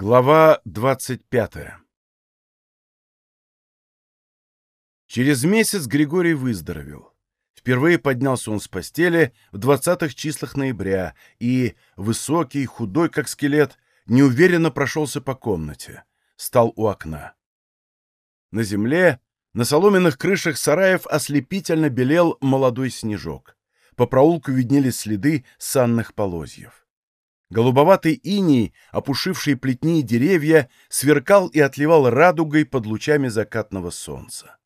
Глава 25 Через месяц Григорий выздоровел. Впервые поднялся он с постели в двадцатых числах ноября и, высокий, худой, как скелет, неуверенно прошелся по комнате. Стал у окна. На земле, на соломенных крышах сараев ослепительно белел молодой снежок. По проулку виднелись следы санных полозьев. Голубоватый иней, опушивший плетни и деревья, сверкал и отливал радугой под лучами закатного солнца.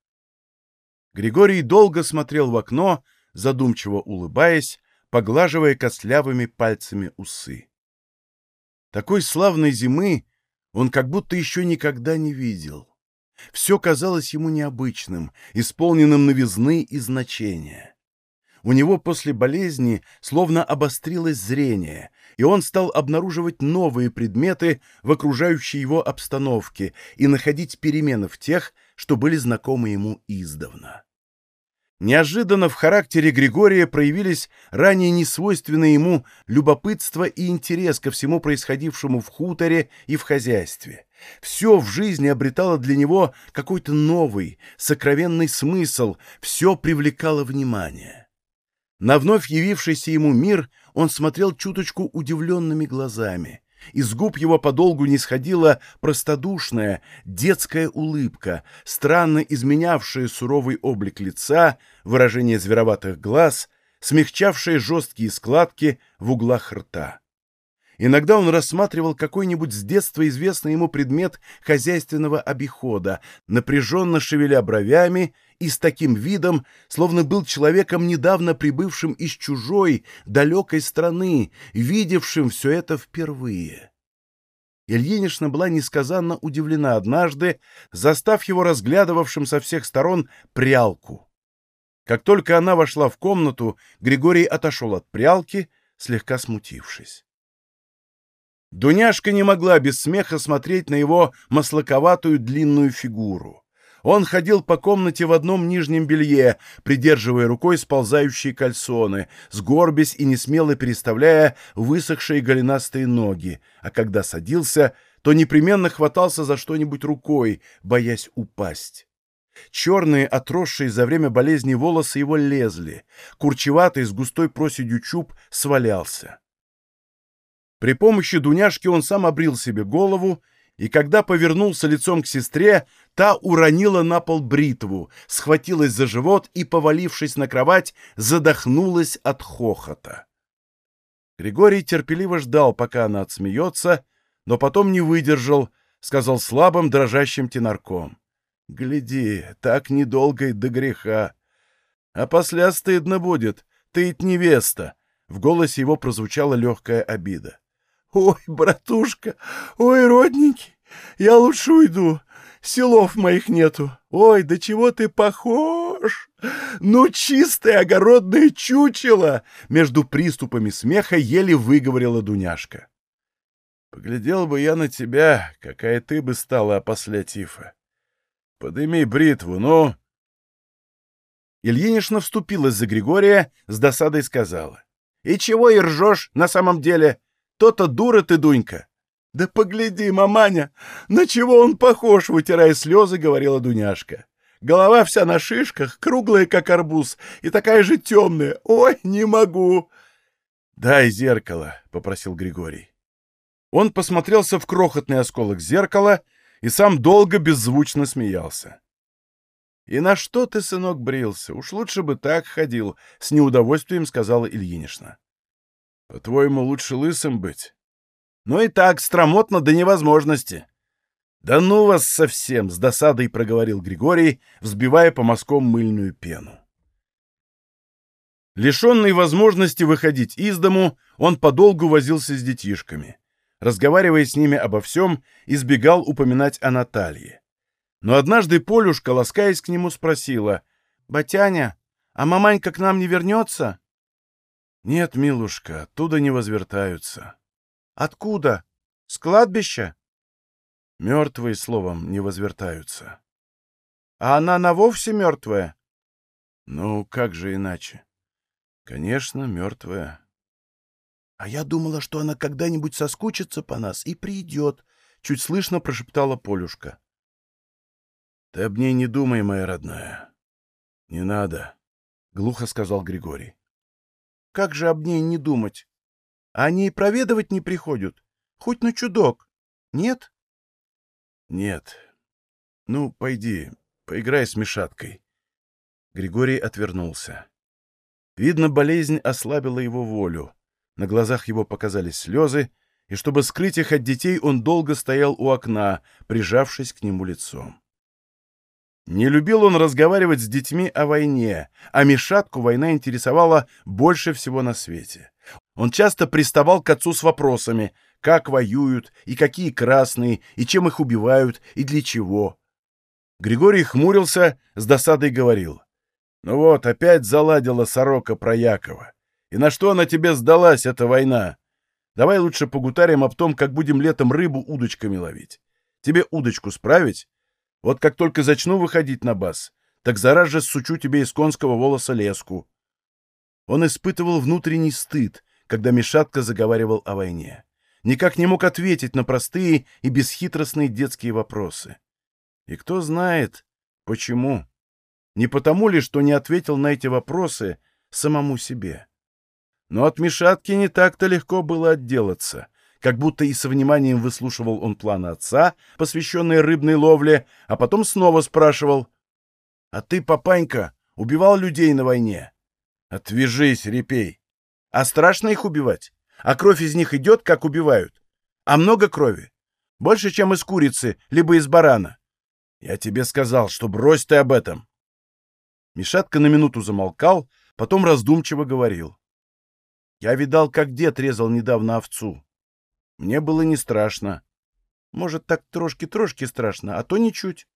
Григорий долго смотрел в окно, задумчиво улыбаясь, поглаживая костлявыми пальцами усы. Такой славной зимы он как будто еще никогда не видел. Все казалось ему необычным, исполненным новизны и значения. У него после болезни словно обострилось зрение, и он стал обнаруживать новые предметы в окружающей его обстановке и находить перемены в тех, что были знакомы ему издавна. Неожиданно в характере Григория проявились ранее несвойственные ему любопытство и интерес ко всему происходившему в хуторе и в хозяйстве. Все в жизни обретало для него какой-то новый, сокровенный смысл, все привлекало внимание. На вновь явившийся ему мир он смотрел чуточку удивленными глазами. Из губ его подолгу не сходила простодушная, детская улыбка, странно изменявшая суровый облик лица, выражение звероватых глаз, смягчавшая жесткие складки в углах рта. Иногда он рассматривал какой-нибудь с детства известный ему предмет хозяйственного обихода, напряженно шевеля бровями и с таким видом, словно был человеком, недавно прибывшим из чужой, далекой страны, видевшим все это впервые. Ильинична была несказанно удивлена однажды, застав его разглядывавшим со всех сторон прялку. Как только она вошла в комнату, Григорий отошел от прялки, слегка смутившись. Дуняшка не могла без смеха смотреть на его маслаковатую длинную фигуру. Он ходил по комнате в одном нижнем белье, придерживая рукой сползающие кальсоны, сгорбясь и несмело переставляя высохшие голенастые ноги, а когда садился, то непременно хватался за что-нибудь рукой, боясь упасть. Черные, отросшие за время болезни волосы его лезли, курчеватый с густой проседью чуб свалялся. При помощи Дуняшки он сам обрил себе голову, и когда повернулся лицом к сестре, та уронила на пол бритву, схватилась за живот и, повалившись на кровать, задохнулась от хохота. Григорий терпеливо ждал, пока она отсмеется, но потом не выдержал, сказал слабым, дрожащим тенарком. «Гляди, так недолго и до греха. А после стыдно будет, ты ведь невеста!» В голосе его прозвучала легкая обида. Ой, братушка, ой, родненький, я лучше уйду. Селов моих нету. Ой, да чего ты похож? Ну, чистое огородное чучело!» Между приступами смеха еле выговорила Дуняшка. «Поглядел бы я на тебя, какая ты бы стала после Тифа. Подыми бритву, ну!» Ильинична вступилась за Григория, с досадой сказала. «И чего и ржешь на самом деле? То-то дура ты, Дунька. Да погляди, маманя, на чего он похож, вытирая слезы, говорила Дуняшка. Голова вся на шишках, круглая, как арбуз, и такая же темная. Ой, не могу. Дай зеркало, попросил Григорий. Он посмотрелся в крохотный осколок зеркала и сам долго беззвучно смеялся. «И на что ты, сынок, брился? Уж лучше бы так ходил», — с неудовольствием сказала Ильинична. По-твоему, лучше лысым быть? Ну и так, стромотно до невозможности. Да ну вас совсем, с досадой проговорил Григорий, взбивая по мазкам мыльную пену. Лишенный возможности выходить из дому, он подолгу возился с детишками. Разговаривая с ними обо всем, избегал упоминать о Наталье. Но однажды Полюшка, ласкаясь к нему, спросила, «Батяня, а маманька к нам не вернется?» «Нет, милушка, оттуда не возвертаются». «Откуда? С кладбища?» «Мертвые, словом, не возвертаются». «А она на вовсе мертвая?» «Ну, как же иначе?» «Конечно, мертвая». «А я думала, что она когда-нибудь соскучится по нас и придет», чуть слышно прошептала Полюшка. «Ты об ней не думай, моя родная. Не надо», — глухо сказал Григорий. «Как же об ней не думать? Они и проведывать не приходят, хоть на чудок. Нет?» «Нет. Ну, пойди, поиграй с Мишаткой». Григорий отвернулся. Видно, болезнь ослабила его волю. На глазах его показались слезы, и чтобы скрыть их от детей, он долго стоял у окна, прижавшись к нему лицом. Не любил он разговаривать с детьми о войне, а Мишатку война интересовала больше всего на свете. Он часто приставал к отцу с вопросами, как воюют, и какие красные, и чем их убивают, и для чего. Григорий хмурился, с досадой говорил. «Ну вот, опять заладила сорока про Якова. И на что она тебе сдалась, эта война? Давай лучше погутарим об том, как будем летом рыбу удочками ловить. Тебе удочку справить? Вот как только зачну выходить на бас, так зараз же сучу тебе из конского волоса леску. Он испытывал внутренний стыд, когда Мишатка заговаривал о войне. Никак не мог ответить на простые и бесхитростные детские вопросы. И кто знает, почему? Не потому ли, что не ответил на эти вопросы самому себе? Но от Мишатки не так-то легко было отделаться. Как будто и со вниманием выслушивал он планы отца, посвященные рыбной ловле, а потом снова спрашивал. — А ты, папанька, убивал людей на войне? — Отвяжись, репей. — А страшно их убивать? А кровь из них идет, как убивают? А много крови? Больше, чем из курицы, либо из барана. Я тебе сказал, что брось ты об этом. Мишатка на минуту замолкал, потом раздумчиво говорил. Я видал, как дед резал недавно овцу. Мне было не страшно. Может, так трошки-трошки страшно, а то ничуть.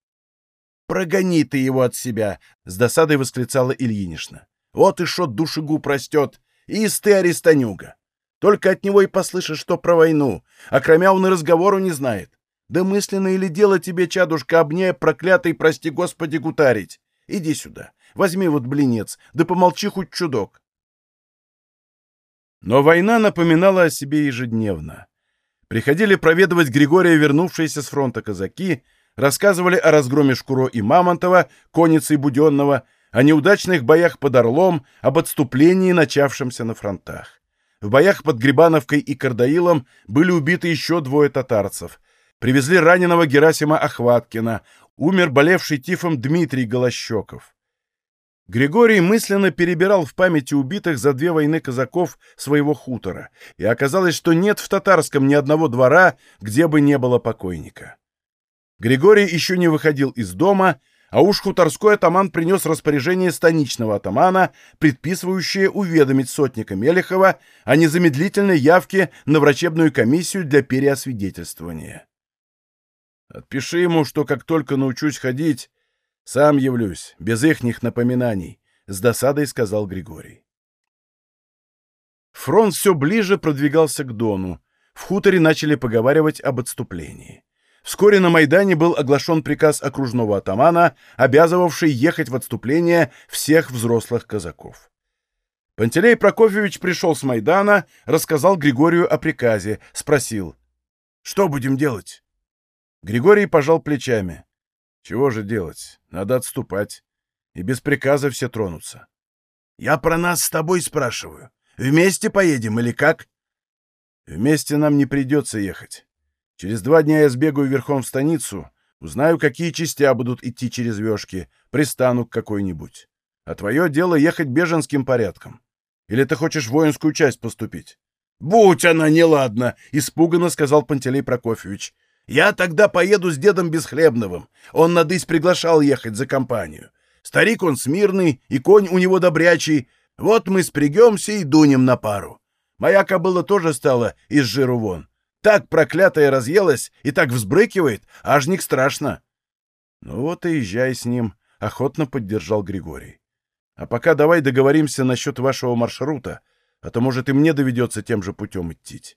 «Прогони ты его от себя!» — с досадой восклицала Ильинишна. «Вот и шот душегуб растет, и ты арестанюга. Только от него и послышишь, что про войну, а кроме он и разговору не знает. Да мысленно или дело тебе, чадушка, обняя проклятый, прости господи, гутарить. Иди сюда, возьми вот блинец, да помолчи хоть чудок. Но война напоминала о себе ежедневно. Приходили проведывать Григория вернувшиеся с фронта казаки, рассказывали о разгроме Шкуро и Мамонтова, конницы и Буденного, о неудачных боях под Орлом, об отступлении, начавшемся на фронтах. В боях под Грибановкой и Кардаилом были убиты еще двое татарцев. Привезли раненого Герасима Охваткина, умер болевший тифом Дмитрий Голощеков. Григорий мысленно перебирал в памяти убитых за две войны казаков своего хутора, и оказалось, что нет в татарском ни одного двора, где бы не было покойника. Григорий еще не выходил из дома, а уж хуторской атаман принес распоряжение станичного атамана, предписывающее уведомить сотника Мелехова о незамедлительной явке на врачебную комиссию для переосвидетельствования. «Отпиши ему, что как только научусь ходить, «Сам явлюсь, без ихних напоминаний», — с досадой сказал Григорий. Фронт все ближе продвигался к Дону. В хуторе начали поговаривать об отступлении. Вскоре на Майдане был оглашен приказ окружного атамана, обязывавший ехать в отступление всех взрослых казаков. Пантелей Прокофьевич пришел с Майдана, рассказал Григорию о приказе, спросил, «Что будем делать?» Григорий пожал плечами. Чего же делать? Надо отступать. И без приказа все тронутся. Я про нас с тобой спрашиваю. Вместе поедем или как? Вместе нам не придется ехать. Через два дня я сбегаю верхом в станицу, узнаю, какие части будут идти через вешки, пристану к какой-нибудь. А твое дело ехать беженским порядком. Или ты хочешь в воинскую часть поступить? — Будь она неладна! — испуганно сказал Пантелей Прокофьевич. Я тогда поеду с дедом Бесхлебновым. Он надысь приглашал ехать за компанию. Старик он смирный, и конь у него добрячий. Вот мы спрягемся и дунем на пару. Моя кобыла тоже стала из жиру вон. Так проклятая разъелась и так взбрыкивает, ажник страшно. Ну вот и езжай с ним, — охотно поддержал Григорий. А пока давай договоримся насчет вашего маршрута, а то, может, и мне доведется тем же путем идти.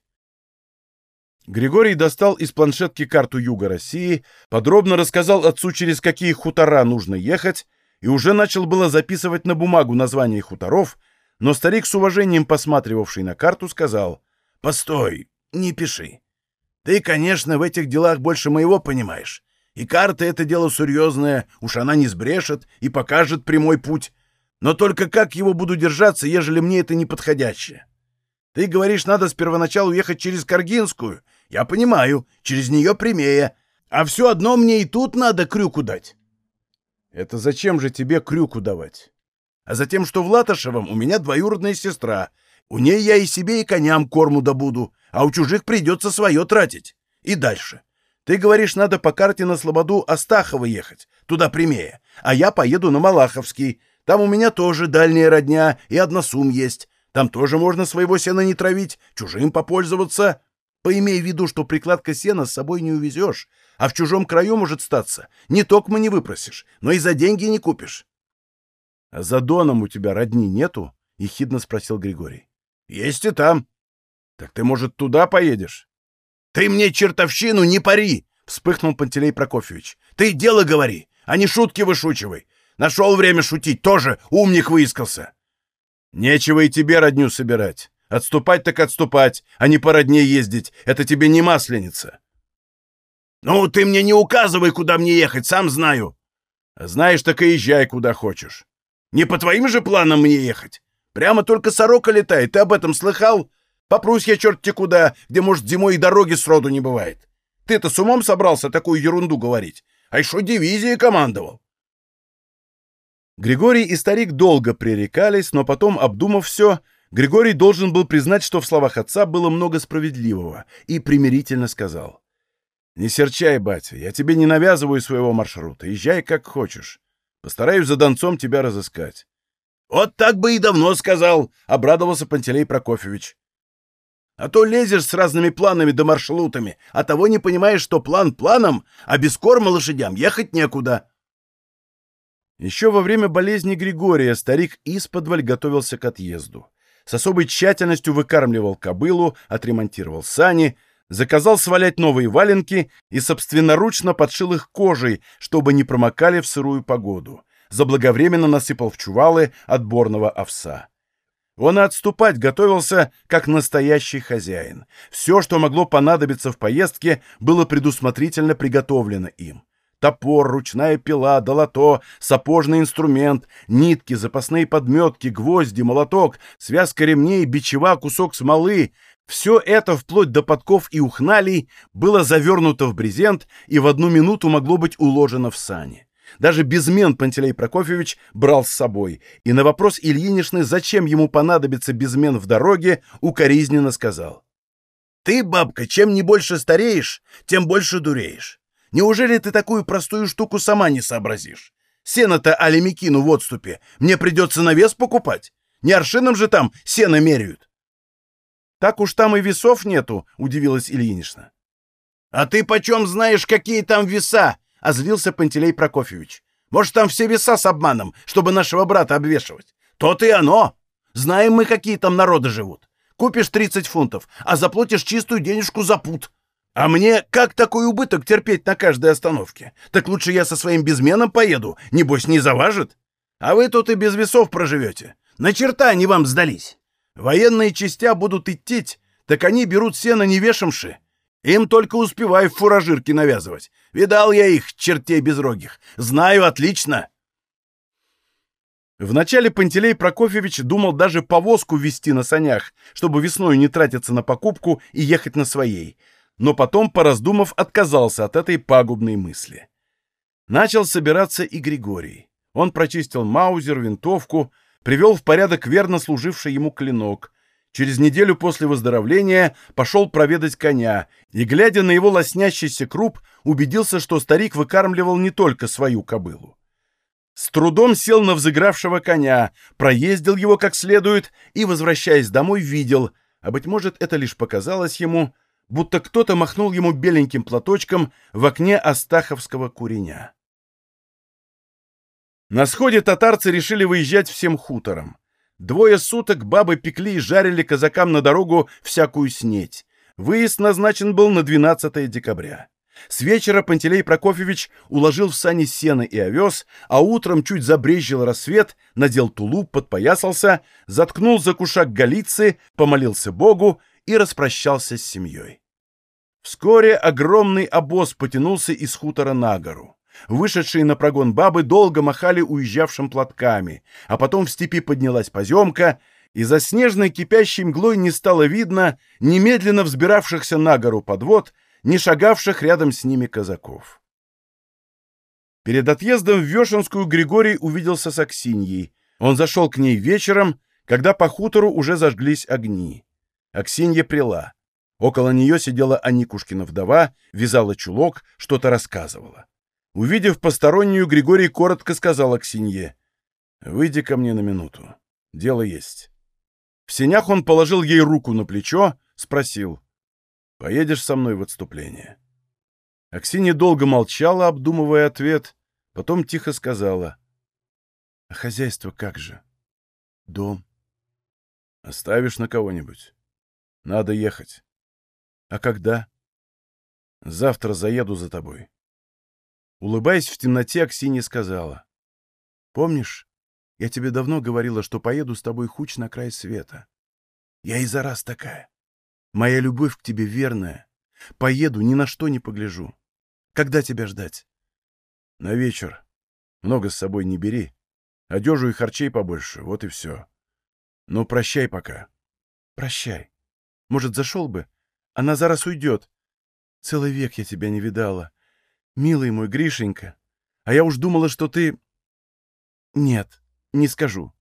Григорий достал из планшетки карту Юга России, подробно рассказал отцу, через какие хутора нужно ехать, и уже начал было записывать на бумагу названия хуторов, но старик с уважением посматривавший на карту сказал «Постой, не пиши. Ты, конечно, в этих делах больше моего понимаешь. И карта — это дело серьезное, уж она не сбрешет и покажет прямой путь. Но только как его буду держаться, ежели мне это не подходящее? Ты говоришь, надо с первоначалу ехать через Каргинскую. Я понимаю, через нее прямее. А все одно мне и тут надо крюку дать. Это зачем же тебе крюку давать? А затем, что в Латышевом у меня двоюродная сестра. У ней я и себе, и коням корму добуду, а у чужих придется свое тратить. И дальше. Ты говоришь, надо по карте на Слободу Астахова ехать, туда прямее, а я поеду на Малаховский. Там у меня тоже дальняя родня и односум есть. Там тоже можно своего сена не травить, чужим попользоваться. Поимей в виду, что прикладка сена с собой не увезешь, а в чужом краю может статься. Не только не выпросишь, но и за деньги не купишь. — А за Доном у тебя родни нету? — ехидно спросил Григорий. — Есть и там. — Так ты, может, туда поедешь? — Ты мне чертовщину не пари! — вспыхнул Пантелей Прокофьевич. — Ты дело говори, а не шутки вышучивай. Нашел время шутить, тоже умник выискался. — Нечего и тебе родню собирать. Отступать так отступать, а не по родне ездить. Это тебе не масленица. — Ну, ты мне не указывай, куда мне ехать, сам знаю. — Знаешь, так и езжай, куда хочешь. Не по твоим же планам мне ехать. Прямо только сорока летает, ты об этом слыхал? Попрусь я черт-те куда, где, может, зимой и дороги сроду не бывает. Ты-то с умом собрался такую ерунду говорить? А еще дивизией командовал. Григорий и старик долго пререкались, но потом, обдумав все, Григорий должен был признать, что в словах отца было много справедливого, и примирительно сказал. «Не серчай, батя, я тебе не навязываю своего маршрута, езжай как хочешь. Постараюсь за Донцом тебя разыскать. — Вот так бы и давно сказал, — обрадовался Пантелей Прокофьевич. — А то лезешь с разными планами да маршрутами, а того не понимаешь, что план планом, а без корма лошадям ехать некуда. Еще во время болезни Григория старик исподволь готовился к отъезду. С особой тщательностью выкармливал кобылу, отремонтировал сани — заказал свалять новые валенки и собственноручно подшил их кожей, чтобы не промокали в сырую погоду. Заблаговременно насыпал в чувалы отборного овса. Он и отступать готовился, как настоящий хозяин. Все, что могло понадобиться в поездке, было предусмотрительно приготовлено им. Топор, ручная пила, долото, сапожный инструмент, нитки, запасные подметки, гвозди, молоток, связка ремней, бичева, кусок смолы — все это, вплоть до подков и ухналей, было завернуто в брезент и в одну минуту могло быть уложено в сани. Даже безмен Пантелей Прокофьевич брал с собой, и на вопрос Ильинишны, зачем ему понадобится безмен в дороге, укоризненно сказал. «Ты, бабка, чем не больше стареешь, тем больше дуреешь. Неужели ты такую простую штуку сама не сообразишь? Сено-то алимикину в отступе мне придется на вес покупать. Не аршином же там сено меряют. Так уж там и весов нету, удивилась Ильинична. А ты почем знаешь, какие там веса? Озлился Пантелей Прокофьевич. Может, там все веса с обманом, чтобы нашего брата обвешивать? То-то и оно. Знаем мы, какие там народы живут. Купишь 30 фунтов, а заплатишь чистую денежку за пут. А мне как такой убыток терпеть на каждой остановке? Так лучше я со своим безменом поеду, небось не заважит. А вы тут и без весов проживете. На черта они вам сдались. Военные частя будут идти, так они берут сено не вешамши. Им только успевай в фуражирки навязывать. Видал я их, чертей безрогих. Знаю отлично. Вначале Пантелей Прокофьевич думал даже повозку вести на санях, чтобы весной не тратиться на покупку и ехать на своей, но потом, пораздумав, отказался от этой пагубной мысли. Начал собираться и Григорий. Он прочистил маузер, винтовку, привел в порядок верно служивший ему клинок. Через неделю после выздоровления пошел проведать коня и, глядя на его лоснящийся круп, убедился, что старик выкармливал не только свою кобылу. С трудом сел на взыгравшего коня, проездил его как следует и, возвращаясь домой, видел, а, быть может, это лишь показалось ему, будто кто-то махнул ему беленьким платочком в окне Астаховского куреня. На сходе татарцы решили выезжать всем хутором. Двое суток бабы пекли и жарили казакам на дорогу всякую снеть. Выезд назначен был на 12 декабря. С вечера Пантелей Прокофьевич уложил в сани сено и овес, а утром чуть забрезжил рассвет, надел тулуп, подпоясался, заткнул за кушак голицы, помолился Богу и распрощался с семьей. Вскоре огромный обоз потянулся из хутора на гору. Вышедшие на прогон бабы долго махали уезжавшим платками, а потом в степи поднялась поземка, и за снежной кипящей мглой не стало видно немедленно взбиравшихся на гору подвод, не шагавших рядом с ними казаков. Перед отъездом в Вешенскую Григорий увиделся с Аксиньей. Он зашел к ней вечером, когда по хутору уже зажглись огни. Аксинья прила. Около нее сидела Аникушкина вдова, вязала чулок, что-то рассказывала. Увидев постороннюю, Григорий коротко сказал Аксинье, «Выйди ко мне на минуту. Дело есть». В сенях он положил ей руку на плечо, спросил, «Поедешь со мной в отступление?» Аксинья долго молчала, обдумывая ответ, потом тихо сказала, «А хозяйство как же? Дом?» «Оставишь на кого-нибудь? Надо ехать». «А когда?» «Завтра заеду за тобой». Улыбаясь в темноте, Аксинья сказала. «Помнишь, я тебе давно говорила, что поеду с тобой хуч на край света? Я и за раз такая. Моя любовь к тебе верная. Поеду, ни на что не погляжу. Когда тебя ждать?» «На вечер. Много с собой не бери. Одежу и харчей побольше, вот и все. Ну, прощай пока». «Прощай. Может, зашел бы? Она зараз уйдет. Целый век я тебя не видала. Милый мой Гришенька, а я уж думала, что ты... Нет, не скажу.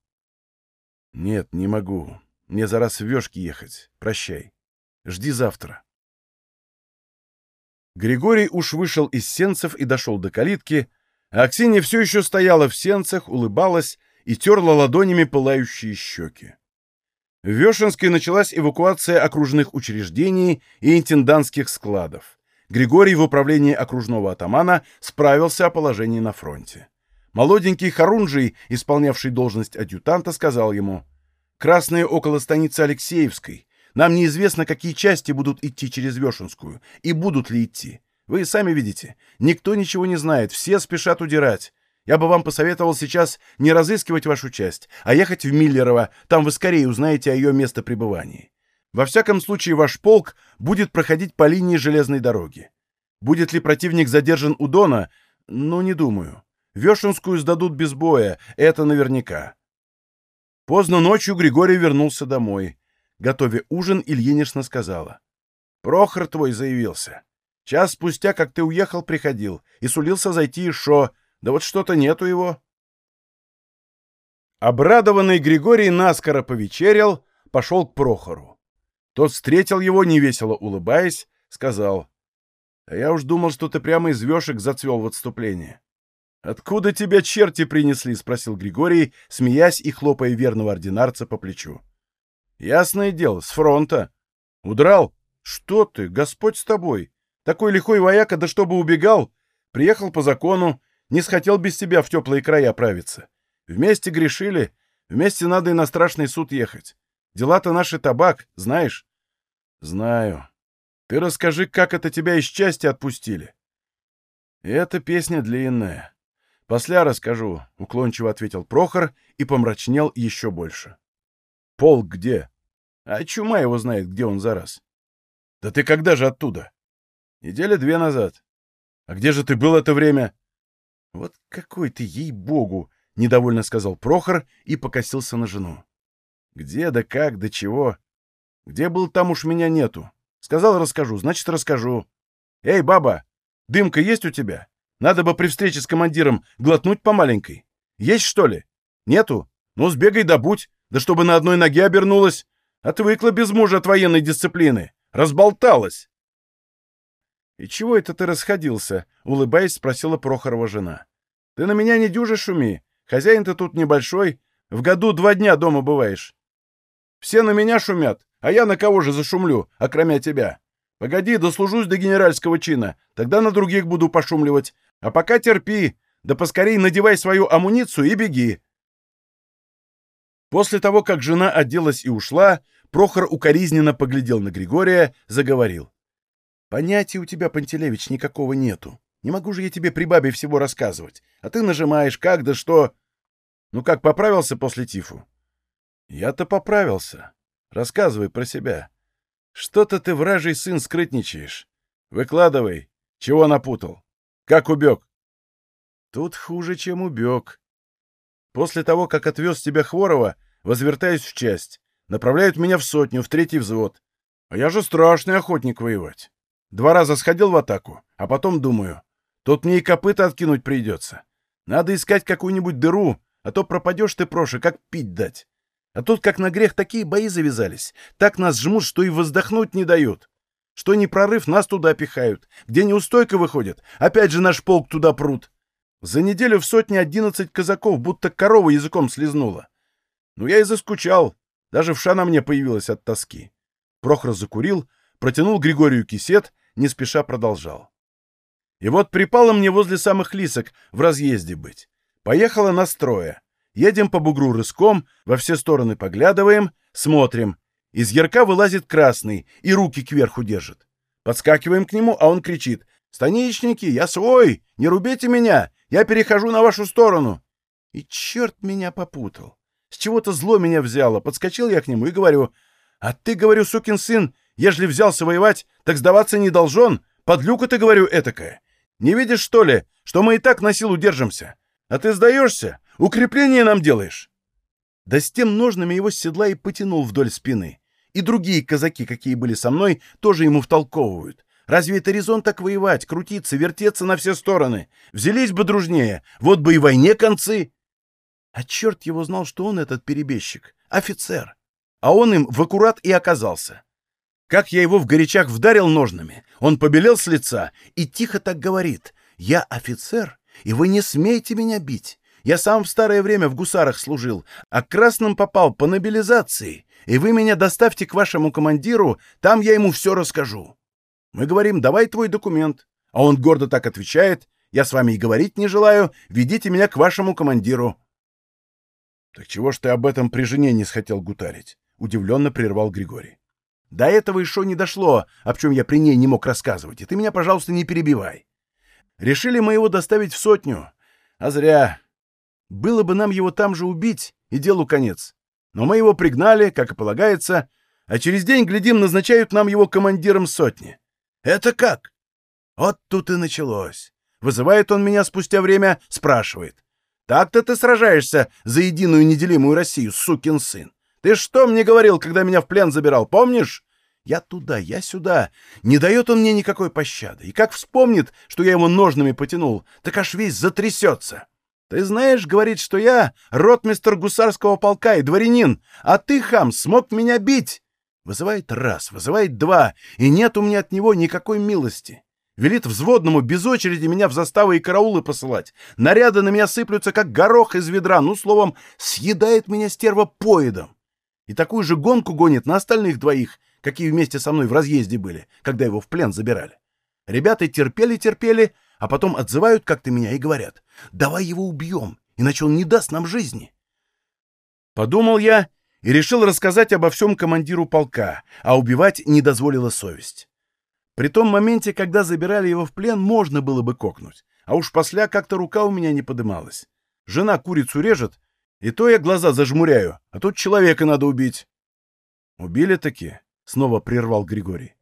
Нет, не могу. Мне за раз в вешки ехать. Прощай. Жди завтра. Григорий уж вышел из сенцев и дошел до калитки, а Аксинья все еще стояла в сенцах, улыбалась и терла ладонями пылающие щеки. В Вешенской началась эвакуация окружных учреждений и интендантских складов. Григорий в управлении окружного атамана справился о положении на фронте. Молоденький Харунжий, исполнявший должность адъютанта, сказал ему, «Красные около станицы Алексеевской. Нам неизвестно, какие части будут идти через Вешенскую, и будут ли идти. Вы сами видите, никто ничего не знает, все спешат удирать. Я бы вам посоветовал сейчас не разыскивать вашу часть, а ехать в Миллерово, там вы скорее узнаете о ее местопребывании. Во всяком случае, ваш полк будет проходить по линии железной дороги. Будет ли противник задержан у Дона? Ну, не думаю. Вешенскую сдадут без боя, это наверняка. Поздно ночью Григорий вернулся домой. Готовя ужин, Ильинична сказала. «Прохор твой заявился. Час спустя, как ты уехал, приходил и сулился зайти еще. Да вот что-то нету его». Обрадованный Григорий наскоро повечерял, пошел к Прохору. Тот встретил его, невесело улыбаясь, сказал, «А я уж думал, что ты прямо из вешек зацвел в отступление». «Откуда тебя черти принесли?» — спросил Григорий, смеясь и хлопая верного ординарца по плечу. «Ясное дело, с фронта. Удрал? Что ты, Господь с тобой. Такой лихой вояка, да чтобы убегал. Приехал по закону, не схотел без тебя в теплые края правиться. Вместе грешили, вместе надо и на страшный суд ехать. Дела-то наши табак, знаешь? Знаю. Ты расскажи, как это тебя из части отпустили. Эта песня длинная. После расскажу, — уклончиво ответил Прохор и помрачнел еще больше. Полк где? А чума его знает, где он зараз. Да ты когда же оттуда? Неделя две назад. А где же ты был это время? Вот какой ты, ей-богу! — недовольно сказал Прохор и покосился на жену. Где, да как, да чего? Где был, там уж меня нету. Сказал, расскажу, значит, расскажу. Эй, баба, дымка есть у тебя? Надо бы при встрече с командиром глотнуть по маленькой. Есть, что ли? Нету? Ну, сбегай да будь, да чтобы на одной ноге обернулась. Отвыкла без мужа от военной дисциплины. Разболталась. «И чего это ты расходился?» — улыбаясь, спросила Прохорова жена. «Ты на меня не дюжи шуми. Хозяин ты тут небольшой. В году два дня дома бываешь. Все на меня шумят, а я на кого же зашумлю, окромя тебя? Погоди, дослужусь до генеральского чина, тогда на других буду пошумливать. А пока терпи, да поскорей надевай свою амуницию и беги. После того, как жена оделась и ушла, Прохор укоризненно поглядел на Григория, заговорил. «Понятия у тебя, Пантелеевич, никакого нету. Не могу же я тебе при бабе всего рассказывать. А ты нажимаешь, как да что. Ну как, поправился после тифу? Я-то поправился. Рассказывай про себя. Что-то ты, вражий сын, скрытничаешь. Выкладывай. Чего напутал? Как убег? Тут хуже, чем убег. После того, как отвез тебя Хворова, возвертаюсь в часть. Направляют меня в сотню, в третий взвод. А я же страшный охотник воевать. Два раза сходил в атаку, а потом думаю, тут мне и копыта откинуть придется. Надо искать какую-нибудь дыру, а то пропадешь ты, Проша, как пить дать. А тут, как на грех, такие бои завязались. Так нас жмут, что и воздохнуть не дают. Что не прорыв, нас туда пихают. Где неустойка выходит, опять же наш полк туда прут. За неделю в сотне одиннадцать казаков, будто корова языком слезнула. Ну, я и заскучал. Даже вша на мне появилась от тоски. Прохор закурил, протянул Григорию кисет, не спеша продолжал. И вот припало мне возле самых лисок в разъезде быть. Поехала настроя. Едем по бугру рыском, во все стороны поглядываем, смотрим. Из ярка вылазит красный и руки кверху держит. Подскакиваем к нему, а он кричит. «Станичники, я свой! Не рубите меня! Я перехожу на вашу сторону!» И черт меня попутал. С чего-то зло меня взяло. Подскочил я к нему и говорю. «А ты, говорю, сукин сын, ежели взялся воевать, так сдаваться не должен. Подлюка ты, говорю, этакая. Не видишь, что ли, что мы и так на силу держимся? А ты сдаешься? Укрепление нам делаешь!» Да с тем ножными его с седла и потянул вдоль спины. И другие казаки, какие были со мной, тоже ему втолковывают. Разве это резон так воевать, крутиться, вертеться на все стороны? Взялись бы дружнее, вот бы и войне концы. А черт его знал, что он этот перебежчик, офицер. А он им в аккурат и оказался. Как я его в горячах вдарил ножными, он побелел с лица и тихо так говорит. «Я офицер, и вы не смеете меня бить. Я сам в старое время в гусарах служил, а красным попал по мобилизации, и вы меня доставьте к вашему командиру, там я ему все расскажу». Мы говорим, давай твой документ. А он гордо так отвечает, я с вами и говорить не желаю, ведите меня к вашему командиру. Так чего ж ты об этом при жене не схотел гутарить? Удивленно прервал Григорий. До этого еще не дошло, об чем я при ней не мог рассказывать, и ты меня, пожалуйста, не перебивай. Решили мы его доставить в сотню. А зря. Было бы нам его там же убить, и делу конец. Но мы его пригнали, как и полагается, а через день, глядим, назначают нам его командиром сотни. «Это как?» Вот тут и началось. Вызывает он меня спустя время, спрашивает. «Так-то ты сражаешься за единую неделимую Россию, сукин сын. Ты что мне говорил, когда меня в плен забирал, помнишь?» Я туда, я сюда. Не дает он мне никакой пощады. И как вспомнит, что я его ножными потянул, так аж весь затрясется. Ты знаешь, говорит, что я ротмистр гусарского полка и дворянин, а ты, хам, смог меня бить. Вызывает раз, вызывает два, и нет у меня от него никакой милости. Велит взводному без очереди меня в заставы и караулы посылать. Наряды на меня сыплются, как горох из ведра. Ну, словом, съедает меня стерва поедом. И такую же гонку гонит на остальных двоих, какие вместе со мной в разъезде были, когда его в плен забирали. Ребята терпели-терпели, а потом отзывают как-то меня и говорят, давай его убьем, иначе он не даст нам жизни. Подумал я и решил рассказать обо всем командиру полка, а убивать не дозволила совесть. При том моменте, когда забирали его в плен, можно было бы кокнуть, а уж после как-то рука у меня не подымалась. Жена курицу режет, и то я глаза зажмуряю, а тут человека надо убить. Убили таки, снова прервал Григорий.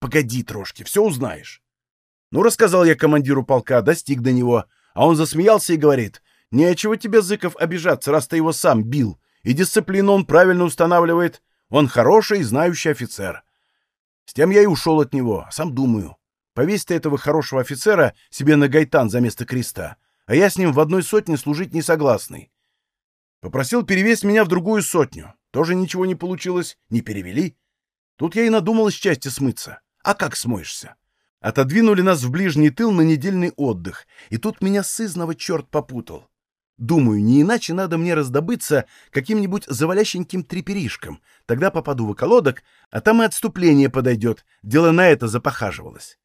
Погоди трошки, все узнаешь. Ну, рассказал я командиру полка, достиг до него, а он засмеялся и говорит, нечего тебе, Зыков, обижаться, раз ты его сам бил, и дисциплину он правильно устанавливает. Он хороший, знающий офицер. С тем я и ушел от него, сам думаю. Повесь ты этого хорошего офицера себе на гайтан за место креста, а я с ним в одной сотне служить не согласный. Попросил перевести меня в другую сотню. Тоже ничего не получилось, не перевели. Тут я и надумал части смыться. А как смоешься? Отодвинули нас в ближний тыл на недельный отдых, и тут меня сызного черт попутал. Думаю, не иначе надо мне раздобыться каким-нибудь завалященьким треперишком. Тогда попаду в околодок, а там и отступление подойдет. Дело на это запохаживалось.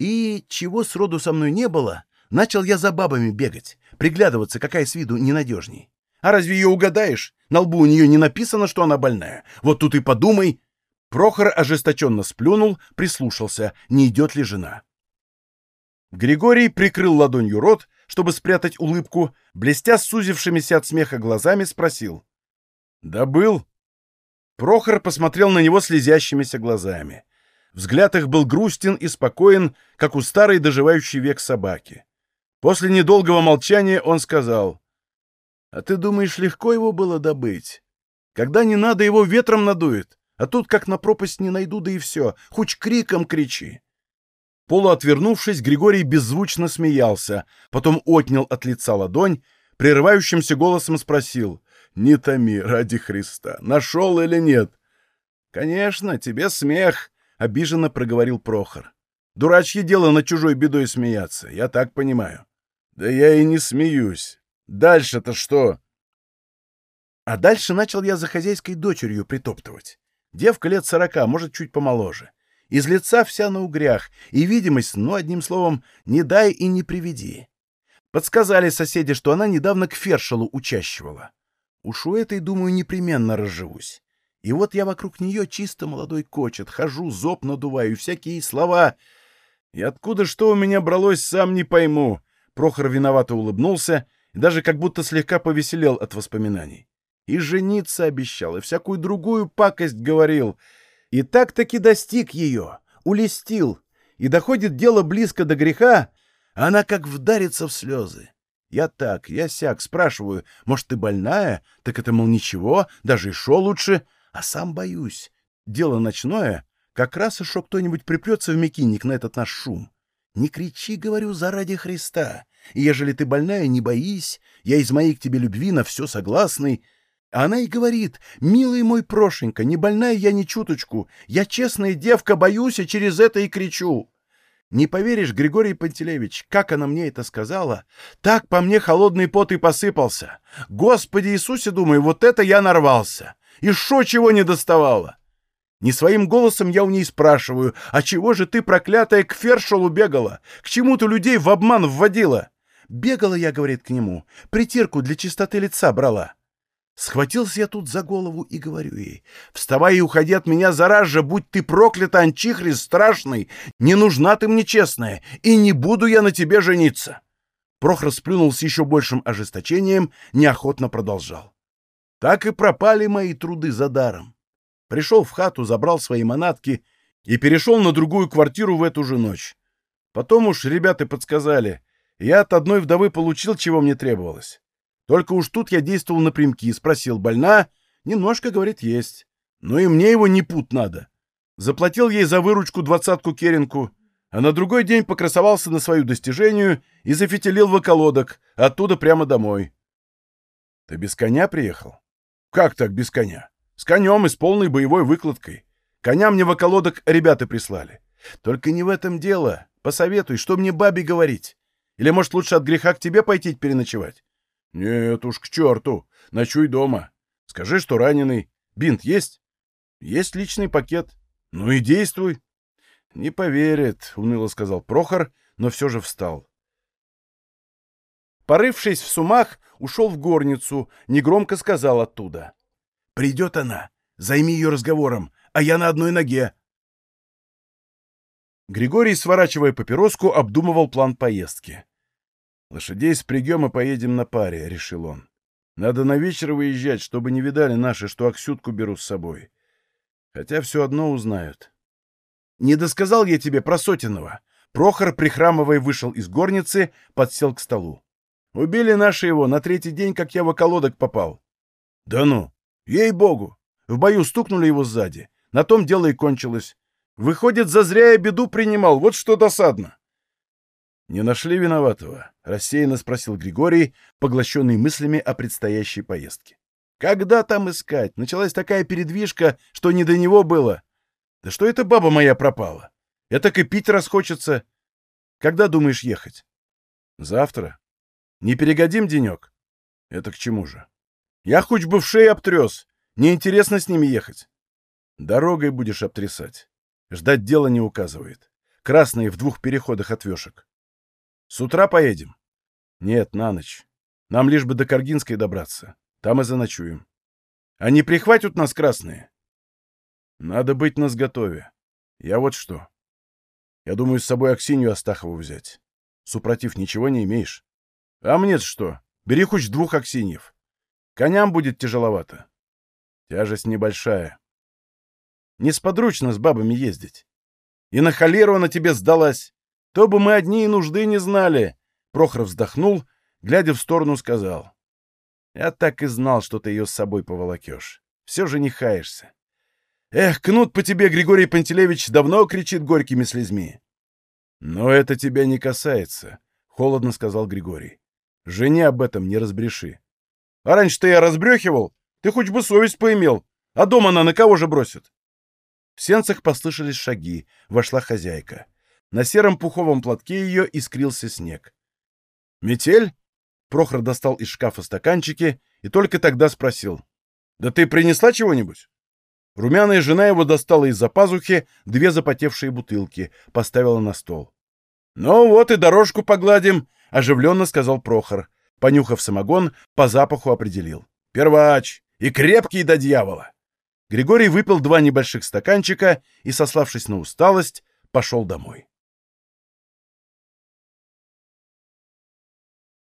И чего сроду со мной не было, начал я за бабами бегать, приглядываться, какая с виду ненадежней. А разве ее угадаешь? На лбу у нее не написано, что она больная. Вот тут и подумай. Прохор ожесточенно сплюнул, прислушался, не идет ли жена. Григорий прикрыл ладонью рот, чтобы спрятать улыбку, блестя сузившимися от смеха глазами, спросил. «Да был». Прохор посмотрел на него слезящимися глазами. Взгляд их был грустен и спокоен, как у старой доживающей век собаки. После недолгого молчания он сказал, «А ты думаешь, легко его было добыть? Когда не надо, его ветром надует, а тут как на пропасть не найду, да и все, хоть криком кричи». Полуотвернувшись, Григорий беззвучно смеялся, потом отнял от лица ладонь, прерывающимся голосом спросил, «Не томи, ради Христа, нашел или нет?» «Конечно, тебе смех», — обиженно проговорил Прохор. «Дурачье дело на чужой бедой смеяться, я так понимаю». «Да я и не смеюсь. Дальше-то что?» А дальше начал я за хозяйской дочерью притоптывать. Девка лет сорока, может, чуть помоложе. Из лица вся на угрях, и видимость, ну, одним словом, не дай и не приведи. Подсказали соседи, что она недавно к фершелу учащивала. Уж у этой, думаю, непременно разживусь. И вот я вокруг нее чисто молодой кочет, хожу, зоб надуваю, всякие слова. И откуда что у меня бралось, сам не пойму. Прохор виновато улыбнулся и даже как будто слегка повеселел от воспоминаний. И жениться обещал, и всякую другую пакость говорил. И так-таки достиг ее, улестил. И доходит дело близко до греха, она как вдарится в слезы. Я так, я сяк, спрашиваю, может, ты больная? Так это, мол, ничего, даже и шо лучше. А сам боюсь. Дело ночное, как раз и шо кто-нибудь припрется в мекинник на этот наш шум. Не кричи, говорю, заради Христа. Ежели ты больная, не боись, я из моей к тебе любви на все согласный. А она и говорит, милый мой Прошенька, не больная я ни чуточку, я честная девка, боюсь, и через это и кричу. Не поверишь, Григорий Пантелеевич, как она мне это сказала? Так по мне холодный пот и посыпался. Господи Иисусе, думаю, вот это я нарвался. И шо чего не доставало? Не своим голосом я у ней спрашиваю, а чего же ты, проклятая, к фершелу бегала? К чему ты людей в обман вводила? Бегала я, говорит, к нему, притирку для чистоты лица брала. Схватился я тут за голову и говорю ей, «Вставай и уходи от меня зараз же, будь ты проклята, анчихрист страшный! Не нужна ты мне честная, и не буду я на тебе жениться!» Прохор сплюнул с еще большим ожесточением, неохотно продолжал. Так и пропали мои труды за даром. Пришел в хату, забрал свои манатки и перешел на другую квартиру в эту же ночь. Потом уж ребята подсказали, я от одной вдовы получил, чего мне требовалось. Только уж тут я действовал напрямки, спросил, больна? Немножко, говорит, есть. Но и мне его не пут надо. Заплатил ей за выручку двадцатку керенку, а на другой день покрасовался на свою достижению и зафитилил в околодок, оттуда прямо домой. Ты без коня приехал? Как так без коня? С конем и с полной боевой выкладкой. Коня мне в околодок ребята прислали. Только не в этом дело. Посоветуй, что мне бабе говорить? Или, может, лучше от греха к тебе пойти переночевать? «Нет уж, к черту! Ночуй дома. Скажи, что раненый. Бинт есть?» «Есть личный пакет. Ну и действуй». «Не поверит», — уныло сказал Прохор, но все же встал. Порывшись в сумах, ушел в горницу, негромко сказал оттуда. «Придет она. Займи ее разговором, а я на одной ноге». Григорий, сворачивая папироску, обдумывал план поездки. «Лошадей спрягем и поедем на паре», — решил он. «Надо на вечер выезжать, чтобы не видали наши, что Аксютку беру с собой. Хотя все одно узнают». «Не досказал я тебе про Сотиного». Прохор, прихрамывая, вышел из горницы, подсел к столу. «Убили наши его на третий день, как я в околодок попал». «Да ну! Ей-богу! В бою стукнули его сзади. На том дело и кончилось. Выходит, зазря я беду принимал, вот что досадно». «Не нашли виноватого?» — рассеянно спросил Григорий, поглощенный мыслями о предстоящей поездке. «Когда там искать? Началась такая передвижка, что не до него было. Да что это баба моя пропала? Это и пить расхочется. Когда думаешь ехать?» «Завтра. Не перегодим денек?» «Это к чему же?» «Я хоть бы в шею обтрес. Неинтересно с ними ехать». «Дорогой будешь обтрясать. Ждать дела не указывает. Красные в двух переходах от вешек. С утра поедем? Нет, на ночь. Нам лишь бы до Каргинской добраться. Там и заночуем. Они прихватят нас красные? Надо быть нас готове. Я вот что. Я думаю, с собой Аксинью Астахову взять. Супротив ничего не имеешь. А мне что? Бери хоть двух Аксиньев. Коням будет тяжеловато. Тяжесть небольшая. Несподручно с бабами ездить. И на холеру она тебе сдалась. То бы мы одни и нужды не знали. Прохор вздохнул, глядя в сторону, сказал. Я так и знал, что ты ее с собой поволокешь. Все же не хаешься. Эх, кнут по тебе, Григорий Пантелеевич, давно кричит горькими слезьми. Но это тебя не касается, — холодно сказал Григорий. Жене об этом не разбреши. А раньше-то я разбрехивал. Ты хоть бы совесть поимел. А дома она на кого же бросит? В сенцах послышались шаги. Вошла хозяйка. На сером пуховом платке ее искрился снег. «Метель?» Прохор достал из шкафа стаканчики и только тогда спросил. «Да ты принесла чего-нибудь?» Румяная жена его достала из-за пазухи две запотевшие бутылки, поставила на стол. «Ну вот и дорожку погладим», — оживленно сказал Прохор. Понюхав самогон, по запаху определил. «Первач! И крепкий до дьявола!» Григорий выпил два небольших стаканчика и, сославшись на усталость, пошел домой.